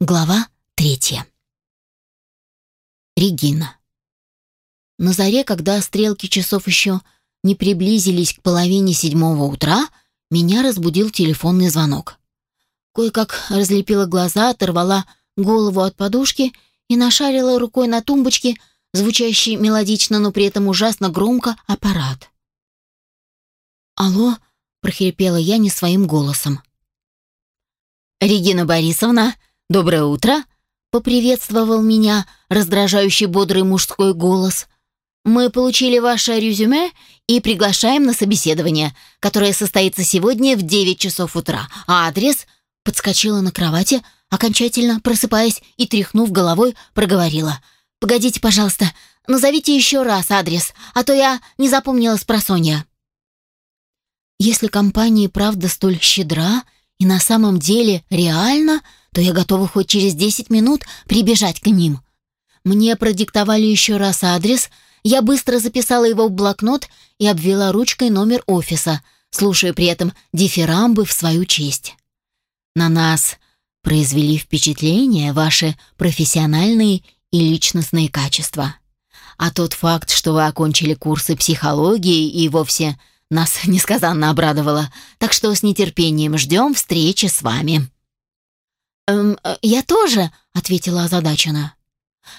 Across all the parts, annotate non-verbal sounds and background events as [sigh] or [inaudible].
Глава третья. Регина. На заре, когда стрелки часов еще не приблизились к половине седьмого утра, меня разбудил телефонный звонок. Кое-как разлепила глаза, оторвала голову от подушки и нашарила рукой на тумбочке, звучащий мелодично, но при этом ужасно громко, аппарат. «Алло?» — прохрипела я не своим голосом. «Регина Борисовна!» «Доброе утро!» — поприветствовал меня раздражающий бодрый мужской голос. «Мы получили ваше резюме и приглашаем на собеседование, которое состоится сегодня в 9 часов утра. А адрес...» Подскочила на кровати, окончательно просыпаясь и, тряхнув головой, проговорила. «Погодите, пожалуйста, назовите еще раз адрес, а то я не запомнила с просонья». Если компания правда столь щедра и на самом деле реально то я готова хоть через 10 минут прибежать к ним. Мне продиктовали еще раз адрес, я быстро записала его в блокнот и обвела ручкой номер офиса, слушая при этом дифирамбы в свою честь. На нас произвели впечатление ваши профессиональные и личностные качества. А тот факт, что вы окончили курсы психологии и вовсе нас [laughs] несказанно обрадовало, так что с нетерпением ждем встречи с вами. «Эм, э, я тоже», — ответила озадаченно.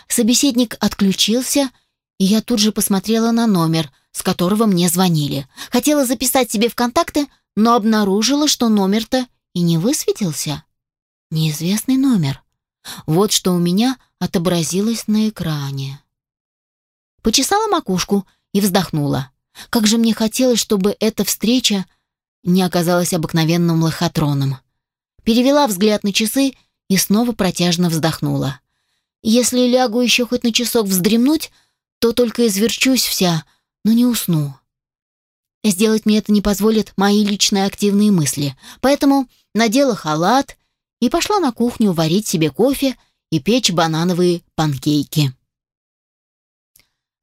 Собеседник отключился, и я тут же посмотрела на номер, с которого мне звонили. Хотела записать себе в контакты, но обнаружила, что номер-то и не высветился. Неизвестный номер. Вот что у меня отобразилось на экране. Почесала макушку и вздохнула. Как же мне хотелось, чтобы эта встреча не оказалась обыкновенным лохотроном перевела взгляд на часы и снова протяжно вздохнула. Если лягу еще хоть на часок вздремнуть, то только изверчусь вся, но не усну. Сделать мне это не позволят мои личные активные мысли, поэтому надела халат и пошла на кухню варить себе кофе и печь банановые панкейки.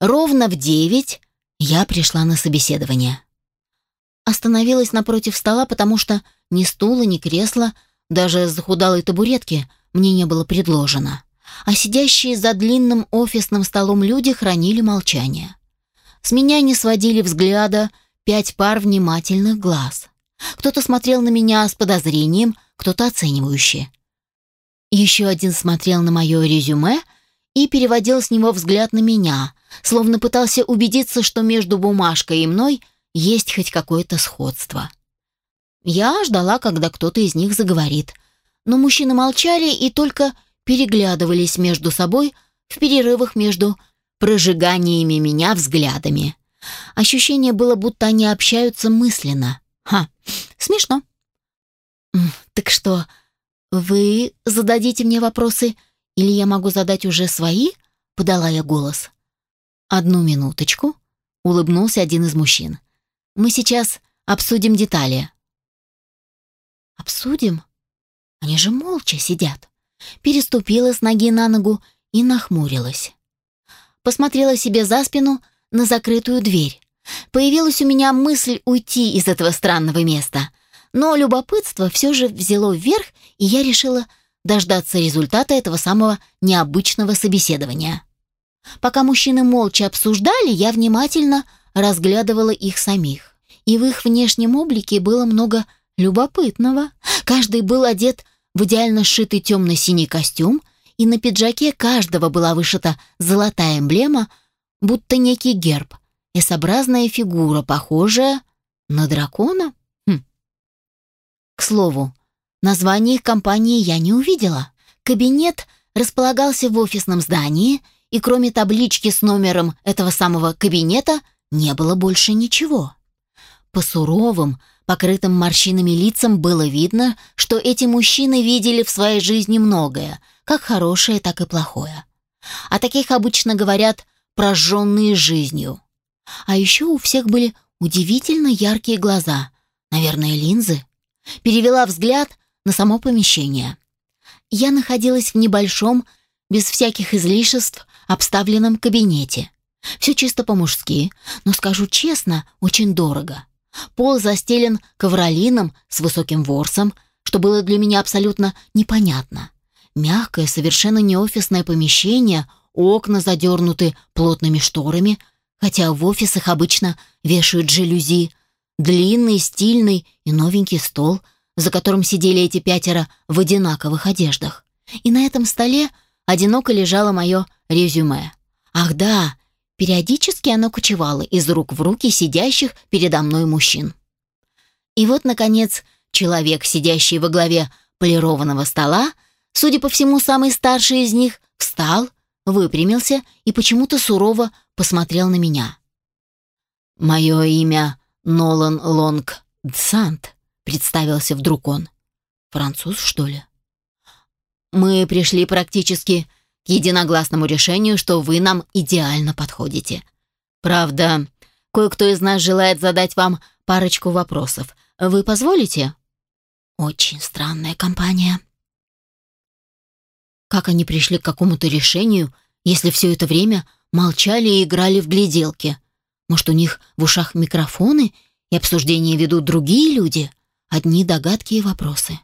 Ровно в девять я пришла на собеседование. Остановилась напротив стола, потому что ни стула, ни кресла даже захудалой табуретки мне не было предложено, а сидящие за длинным офисным столом люди хранили молчание. С меня не сводили взгляда пять пар внимательных глаз. Кто-то смотрел на меня с подозрением, кто-то оценивающе. Еще один смотрел на мое резюме и переводил с него взгляд на меня, словно пытался убедиться, что между бумажкой и мной есть хоть какое-то сходство. Я ждала, когда кто-то из них заговорит. Но мужчины молчали и только переглядывались между собой в перерывах между прожиганиями меня взглядами. Ощущение было, будто они общаются мысленно. Ха, смешно. «Так что, вы зададите мне вопросы, или я могу задать уже свои?» — подала я голос. «Одну минуточку», — улыбнулся один из мужчин. «Мы сейчас обсудим детали. Обсудим? Они же молча сидят. Переступила с ноги на ногу и нахмурилась. Посмотрела себе за спину на закрытую дверь. Появилась у меня мысль уйти из этого странного места. Но любопытство все же взяло вверх, и я решила дождаться результата этого самого необычного собеседования. Пока мужчины молча обсуждали, я внимательно разглядывала их самих. И в их внешнем облике было много любопытного. Каждый был одет в идеально сшитый темно-синий костюм, и на пиджаке каждого была вышита золотая эмблема, будто некий герб, S-образная фигура, похожая на дракона. Хм. К слову, название их компании я не увидела. Кабинет располагался в офисном здании, и кроме таблички с номером этого самого кабинета не было больше ничего. По суровым, покрытым морщинами лицам было видно, что эти мужчины видели в своей жизни многое, как хорошее, так и плохое. О таких обычно говорят «прожженные жизнью». А еще у всех были удивительно яркие глаза, наверное, линзы. Перевела взгляд на само помещение. Я находилась в небольшом, без всяких излишеств, обставленном кабинете. Все чисто по-мужски, но, скажу честно, очень дорого. Пол застелен ковролином с высоким ворсом, что было для меня абсолютно непонятно. Мягкое, совершенно не офисное помещение, окна задернуты плотными шторами, хотя в офисах обычно вешают жалюзи, длинный, стильный и новенький стол, за которым сидели эти пятеро в одинаковых одеждах. И на этом столе одиноко лежало мое резюме. Ах да, периодически оно кочевало из рук в руки сидящих передо мной мужчин. И вот, наконец, человек, сидящий во главе полированного стола, судя по всему, самый старший из них, встал, выпрямился и почему-то сурово посмотрел на меня. «Мое имя Нолан Лонг Дсант», — представился вдруг он. «Француз, что ли?» «Мы пришли практически к единогласному решению, что вы нам идеально подходите. Правда, кое-кто из нас желает задать вам парочку вопросов. Вы позволите?» «Очень странная компания», как они пришли к какому-то решению, если все это время молчали и играли в гляделки? Может, у них в ушах микрофоны и обсуждения ведут другие люди? Одни догадки и вопросы.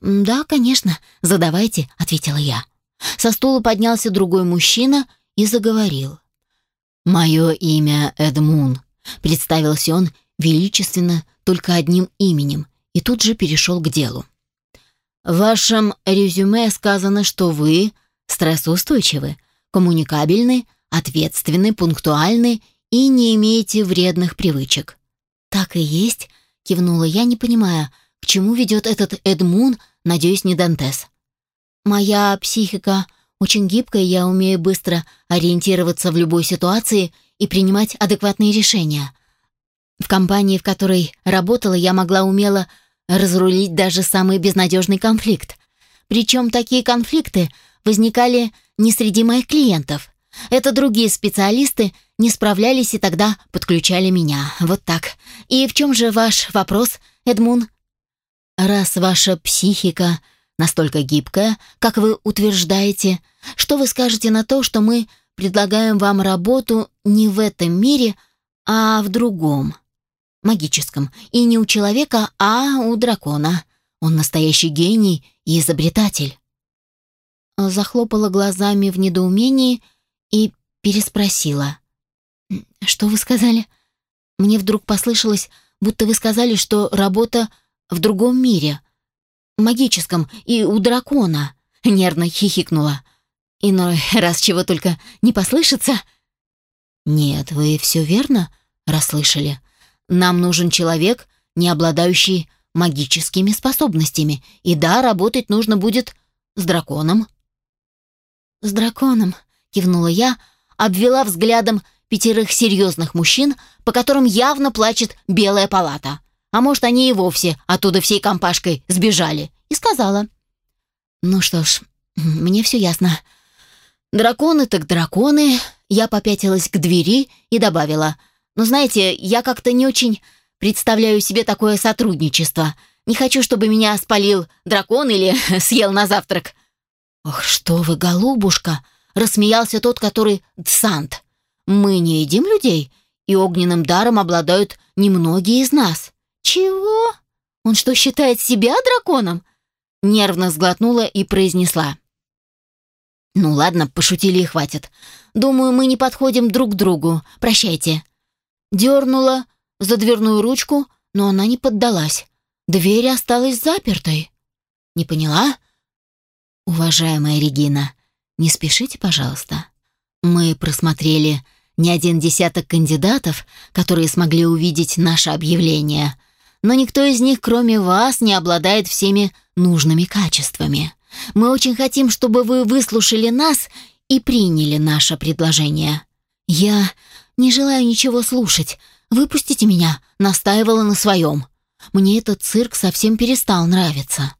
«Да, конечно, задавайте», — ответила я. Со стула поднялся другой мужчина и заговорил. «Мое имя Эдмун», — представился он величественно только одним именем и тут же перешел к делу. В вашем резюме сказано, что вы стрессоустойчивы, коммуникабельны, ответственны, пунктуальны и не имеете вредных привычек. Так и есть, кивнула я, не понимая, к чему ведет этот Эдмун, надеюсь, не Дантес. Моя психика очень гибкая, я умею быстро ориентироваться в любой ситуации и принимать адекватные решения. В компании, в которой работала, я могла умело разрулить даже самый безнадежный конфликт. Причем такие конфликты возникали не среди моих клиентов. Это другие специалисты не справлялись и тогда подключали меня. Вот так. И в чем же ваш вопрос, Эдмун? Раз ваша психика настолько гибкая, как вы утверждаете, что вы скажете на то, что мы предлагаем вам работу не в этом мире, а в другом? магическом, и не у человека, а у дракона. Он настоящий гений и изобретатель. Захлопала глазами в недоумении и переспросила. «Что вы сказали?» Мне вдруг послышалось, будто вы сказали, что работа в другом мире, магическом и у дракона. Нервно хихикнула. Иной раз чего только не послышится. «Нет, вы все верно расслышали?» Нам нужен человек, не обладающий магическими способностями. И да, работать нужно будет с драконом». «С драконом», — кивнула я, обвела взглядом пятерых серьезных мужчин, по которым явно плачет белая палата. А может, они и вовсе оттуда всей компашкой сбежали. И сказала. «Ну что ж, мне все ясно. Драконы так драконы». Я попятилась к двери и добавила — но знаете, я как-то не очень представляю себе такое сотрудничество. Не хочу, чтобы меня спалил дракон или [laughs] съел на завтрак». «Ох, что вы, голубушка!» — рассмеялся тот, который Дсант. «Мы не едим людей, и огненным даром обладают немногие из нас». «Чего? Он что, считает себя драконом?» Нервно сглотнула и произнесла. «Ну ладно, пошутили и хватит. Думаю, мы не подходим друг к другу. Прощайте». Дернула за дверную ручку, но она не поддалась. Дверь осталась запертой. Не поняла? Уважаемая Регина, не спешите, пожалуйста. Мы просмотрели не один десяток кандидатов, которые смогли увидеть наше объявление, но никто из них, кроме вас, не обладает всеми нужными качествами. Мы очень хотим, чтобы вы выслушали нас и приняли наше предложение. Я «Не желаю ничего слушать. Выпустите меня», — настаивала на своем. «Мне этот цирк совсем перестал нравиться».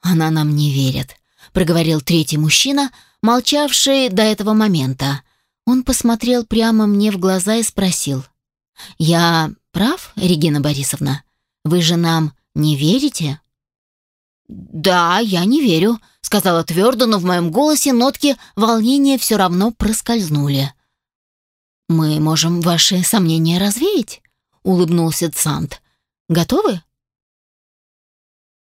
«Она нам не верит», — проговорил третий мужчина, молчавший до этого момента. Он посмотрел прямо мне в глаза и спросил. «Я прав, Регина Борисовна? Вы же нам не верите?» «Да, я не верю», — сказала твердо, но в моем голосе нотки волнения все равно проскользнули. «Мы можем ваши сомнения развеять», — улыбнулся Цант. «Готовы?»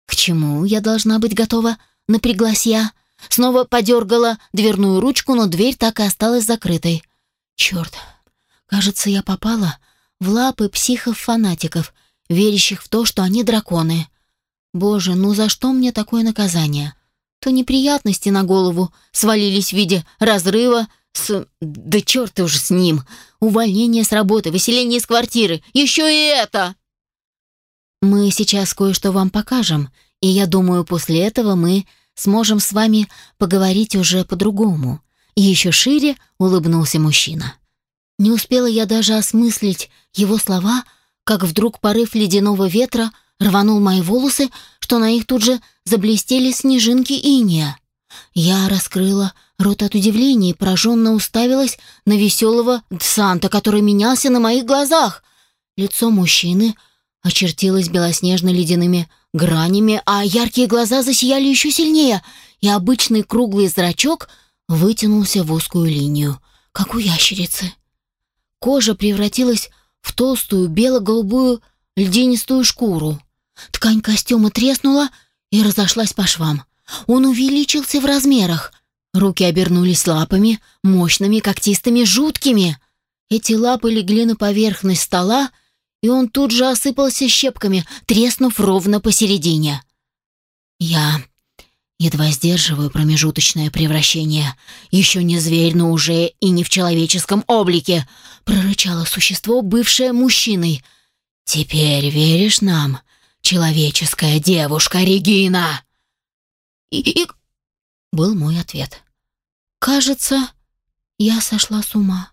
«К чему я должна быть готова?» — напряглась я. Снова подергала дверную ручку, но дверь так и осталась закрытой. Черт, кажется, я попала в лапы психов-фанатиков, верящих в то, что они драконы. Боже, ну за что мне такое наказание? То неприятности на голову свалились в виде разрыва с... Да черт уж с ним! Увольнение с работы, выселение из квартиры, еще и это! Мы сейчас кое-что вам покажем, и я думаю, после этого мы сможем с вами поговорить уже по-другому. И еще шире улыбнулся мужчина. Не успела я даже осмыслить его слова, как вдруг порыв ледяного ветра рванул мои волосы, что на их тут же заблестели снежинки иния. Я раскрыла рот от удивления и пораженно уставилась на веселого Санта, который менялся на моих глазах. Лицо мужчины очертилось белоснежно-ледяными гранями, а яркие глаза засияли еще сильнее, и обычный круглый зрачок вытянулся в узкую линию, как у ящерицы. Кожа превратилась в толстую бело-голубую льдинистую шкуру. Ткань костюма треснула и разошлась по швам. Он увеличился в размерах. Руки обернулись лапами, мощными, когтистыми, жуткими. Эти лапы легли на поверхность стола, и он тут же осыпался щепками, треснув ровно посередине. Я едва сдерживаю промежуточное превращение. Еще не зверь, но уже и не в человеческом облике, прорычало существо, бывшее мужчиной. Теперь веришь нам, человеческая девушка Регина? И, и был мой ответ. Кажется, я сошла с ума.